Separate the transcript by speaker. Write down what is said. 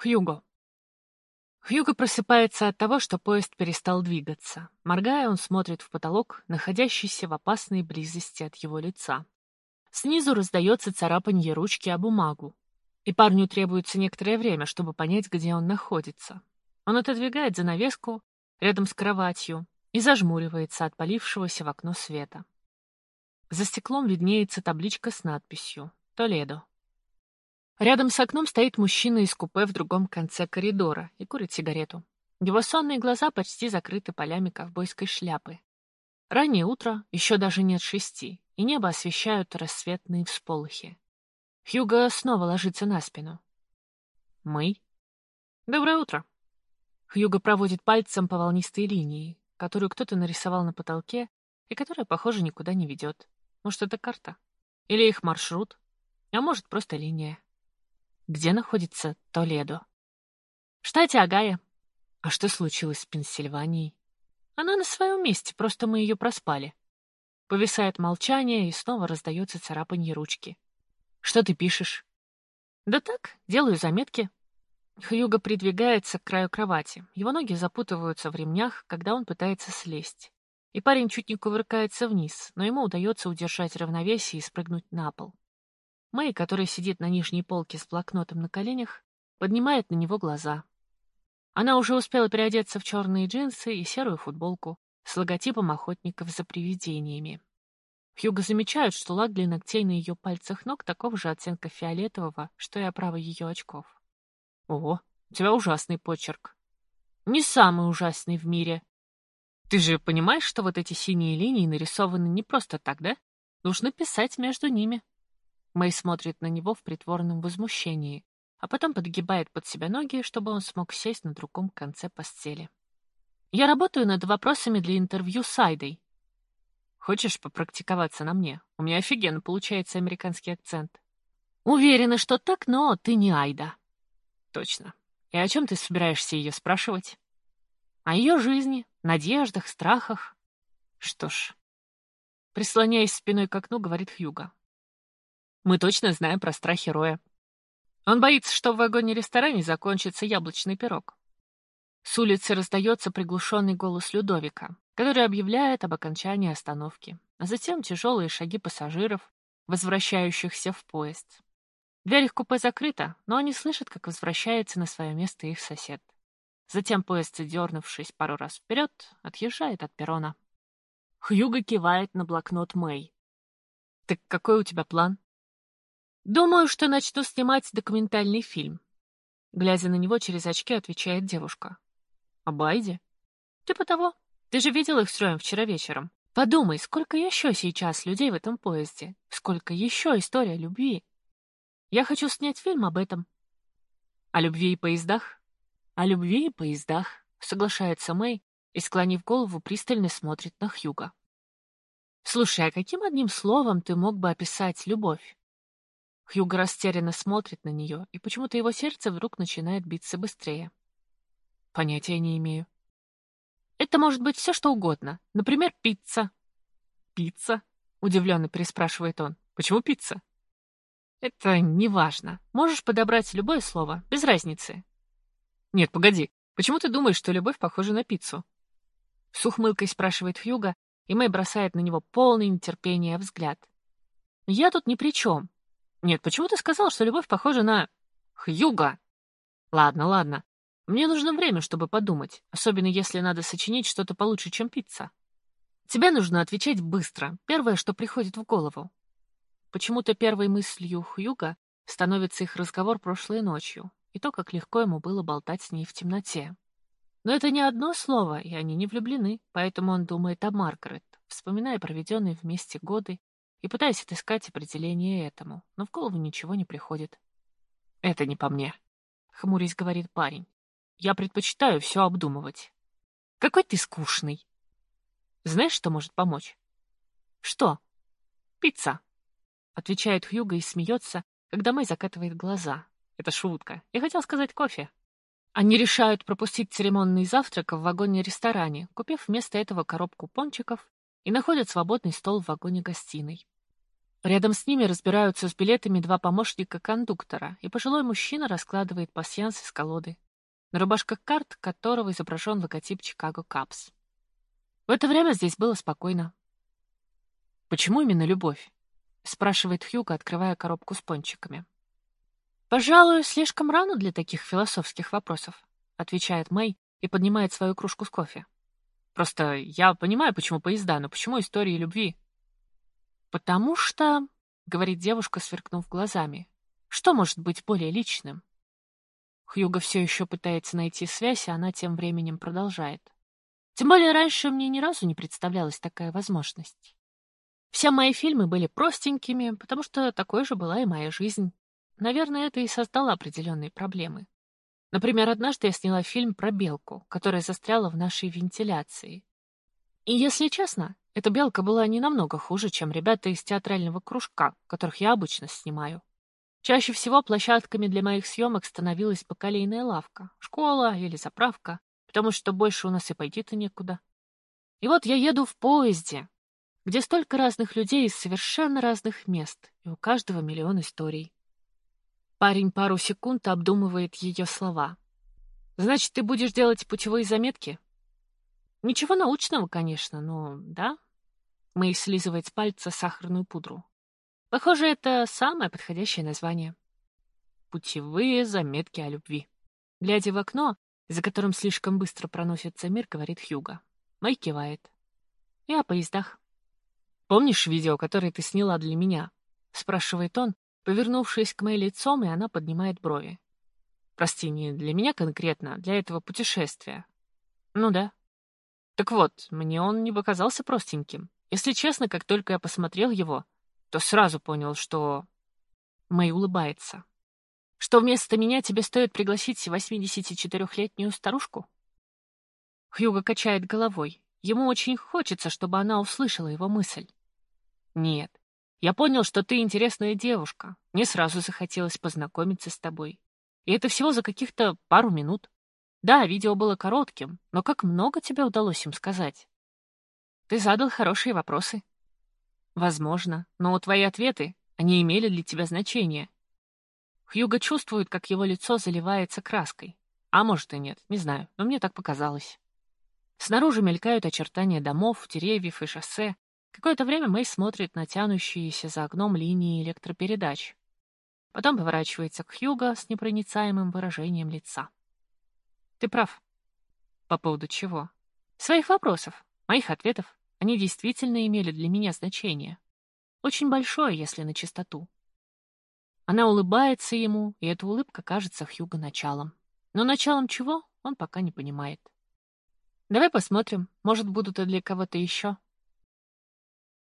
Speaker 1: Хьюго. Хьюго просыпается от того, что поезд перестал двигаться. Моргая, он смотрит в потолок, находящийся в опасной близости от его лица. Снизу раздается царапанье ручки о бумагу, и парню требуется некоторое время, чтобы понять, где он находится. Он отодвигает занавеску рядом с кроватью и зажмуривается от полившегося в окно света. За стеклом виднеется табличка с надписью «Толедо». Рядом с окном стоит мужчина из купе в другом конце коридора и курит сигарету. Его сонные глаза почти закрыты полями ковбойской шляпы. Раннее утро, еще даже нет шести, и небо освещают рассветные всполохи. Хьюго снова ложится на спину. «Мы?» «Доброе утро!» Хьюго проводит пальцем по волнистой линии, которую кто-то нарисовал на потолке и которая, похоже, никуда не ведет. Может, это карта? Или их маршрут? А может, просто линия. Где находится Толедо? В штате Агая. А что случилось с Пенсильванией? Она на своем месте, просто мы ее проспали. Повисает молчание, и снова раздается царапанье ручки. Что ты пишешь? Да так, делаю заметки. Хьюго придвигается к краю кровати. Его ноги запутываются в ремнях, когда он пытается слезть. И парень чуть не кувыркается вниз, но ему удается удержать равновесие и спрыгнуть на пол. Мэй, которая сидит на нижней полке с блокнотом на коленях, поднимает на него глаза. Она уже успела переодеться в черные джинсы и серую футболку с логотипом охотников за привидениями. Хьюго замечает, что лак для ногтей на ее пальцах ног такого же оттенка фиолетового, что и оправа ее очков. Ого, у тебя ужасный почерк. Не самый ужасный в мире. Ты же понимаешь, что вот эти синие линии нарисованы не просто так, да? Нужно писать между ними. Мэй смотрит на него в притворном возмущении, а потом подгибает под себя ноги, чтобы он смог сесть на другом конце постели. «Я работаю над вопросами для интервью с Айдой. Хочешь попрактиковаться на мне? У меня офигенно получается американский акцент». «Уверена, что так, но ты не Айда». «Точно. И о чем ты собираешься ее спрашивать?» «О ее жизни, надеждах, страхах». «Что ж...» Прислоняясь спиной к окну, говорит Хьюга. Мы точно знаем про страхи Роя. Он боится, что в вагоне-ресторане закончится яблочный пирог. С улицы раздается приглушенный голос Людовика, который объявляет об окончании остановки, а затем тяжелые шаги пассажиров, возвращающихся в поезд. Дверь их купе закрыта, но они слышат, как возвращается на свое место их сосед. Затем поезд, дернувшись пару раз вперед, отъезжает от перрона. Хьюго кивает на блокнот Мэй. «Так какой у тебя план?» Думаю, что начну снимать документальный фильм. Глядя на него через очки, отвечает девушка. А Байди? Типа того. Ты же видел их строем вчера вечером. Подумай, сколько еще сейчас людей в этом поезде. Сколько еще история любви. Я хочу снять фильм об этом. О любви и поездах? О любви и поездах, соглашается Мэй и, склонив голову, пристально смотрит на Хьюга. Слушай, а каким одним словом ты мог бы описать любовь? Хьюго растерянно смотрит на нее, и почему-то его сердце вдруг начинает биться быстрее. Понятия не имею. Это может быть все, что угодно. Например, пицца. Пицца? Удивленно переспрашивает он. Почему пицца? Это не важно. Можешь подобрать любое слово, без разницы. Нет, погоди. Почему ты думаешь, что любовь похожа на пиццу? С ухмылкой спрашивает Хьюга, и Мэй бросает на него полный нетерпения взгляд. Я тут ни при чем. Нет, почему ты сказал, что любовь похожа на... Хьюга? Ладно, ладно. Мне нужно время, чтобы подумать, особенно если надо сочинить что-то получше, чем пицца. Тебе нужно отвечать быстро, первое, что приходит в голову. Почему-то первой мыслью Хьюга становится их разговор прошлой ночью и то, как легко ему было болтать с ней в темноте. Но это не одно слово, и они не влюблены, поэтому он думает о Маргарет, вспоминая проведенные вместе годы и пытаясь отыскать определение этому, но в голову ничего не приходит. «Это не по мне», — хмурясь говорит парень. «Я предпочитаю все обдумывать». «Какой ты скучный!» «Знаешь, что может помочь?» «Что?» «Пицца», — отвечает Хьюго и смеется, когда Мэй закатывает глаза. Это шутка. Я хотел сказать кофе. Они решают пропустить церемонный завтрак в вагоне-ресторане, купив вместо этого коробку пончиков и находят свободный стол в вагоне-гостиной. Рядом с ними разбираются с билетами два помощника кондуктора, и пожилой мужчина раскладывает пасьянс из колоды, на рубашках карт которого изображен логотип Чикаго Капс. В это время здесь было спокойно. «Почему именно любовь?» — спрашивает Хьюга, открывая коробку с пончиками. «Пожалуй, слишком рано для таких философских вопросов», — отвечает Мэй и поднимает свою кружку с кофе. «Просто я понимаю, почему поезда, но почему истории любви?» «Потому что...» — говорит девушка, сверкнув глазами. «Что может быть более личным?» Хьюга все еще пытается найти связь, а она тем временем продолжает. Тем более раньше мне ни разу не представлялась такая возможность. Все мои фильмы были простенькими, потому что такой же была и моя жизнь. Наверное, это и создало определенные проблемы. Например, однажды я сняла фильм про белку, которая застряла в нашей вентиляции. И, если честно, эта белка была не намного хуже, чем ребята из театрального кружка, которых я обычно снимаю. Чаще всего площадками для моих съемок становилась бакалейная лавка, школа или заправка, потому что больше у нас и пойти-то некуда. И вот я еду в поезде, где столько разных людей из совершенно разных мест, и у каждого миллион историй. Парень пару секунд обдумывает ее слова. «Значит, ты будешь делать путевые заметки?» «Ничего научного, конечно, но да». Мэй слизывает с пальца сахарную пудру. Похоже, это самое подходящее название. «Путевые заметки о любви». Глядя в окно, за которым слишком быстро проносится мир, говорит Хьюга. Мэй кивает. И о поездах. «Помнишь видео, которое ты сняла для меня?» — спрашивает он, повернувшись к моей лицом, и она поднимает брови. Прости, не для меня конкретно, а для этого путешествия. Ну да. Так вот, мне он не показался простеньким. Если честно, как только я посмотрел его, то сразу понял, что... Мэй улыбается. Что вместо меня тебе стоит пригласить 84-летнюю старушку? Хьюго качает головой. Ему очень хочется, чтобы она услышала его мысль. Нет, я понял, что ты интересная девушка. Мне сразу захотелось познакомиться с тобой. И это всего за каких-то пару минут. Да, видео было коротким, но как много тебе удалось им сказать? Ты задал хорошие вопросы. Возможно, но твои ответы, они имели для тебя значение. Хьюго чувствует, как его лицо заливается краской. А может и нет, не знаю, но мне так показалось. Снаружи мелькают очертания домов, деревьев и шоссе, Какое-то время Мэй смотрит на тянущиеся за окном линии электропередач. Потом поворачивается к Хьюго с непроницаемым выражением лица. Ты прав. По поводу чего? Своих вопросов, моих ответов. Они действительно имели для меня значение. Очень большое, если на чистоту. Она улыбается ему, и эта улыбка кажется Хьюго началом. Но началом чего, он пока не понимает. Давай посмотрим, может, будут и для кого-то еще.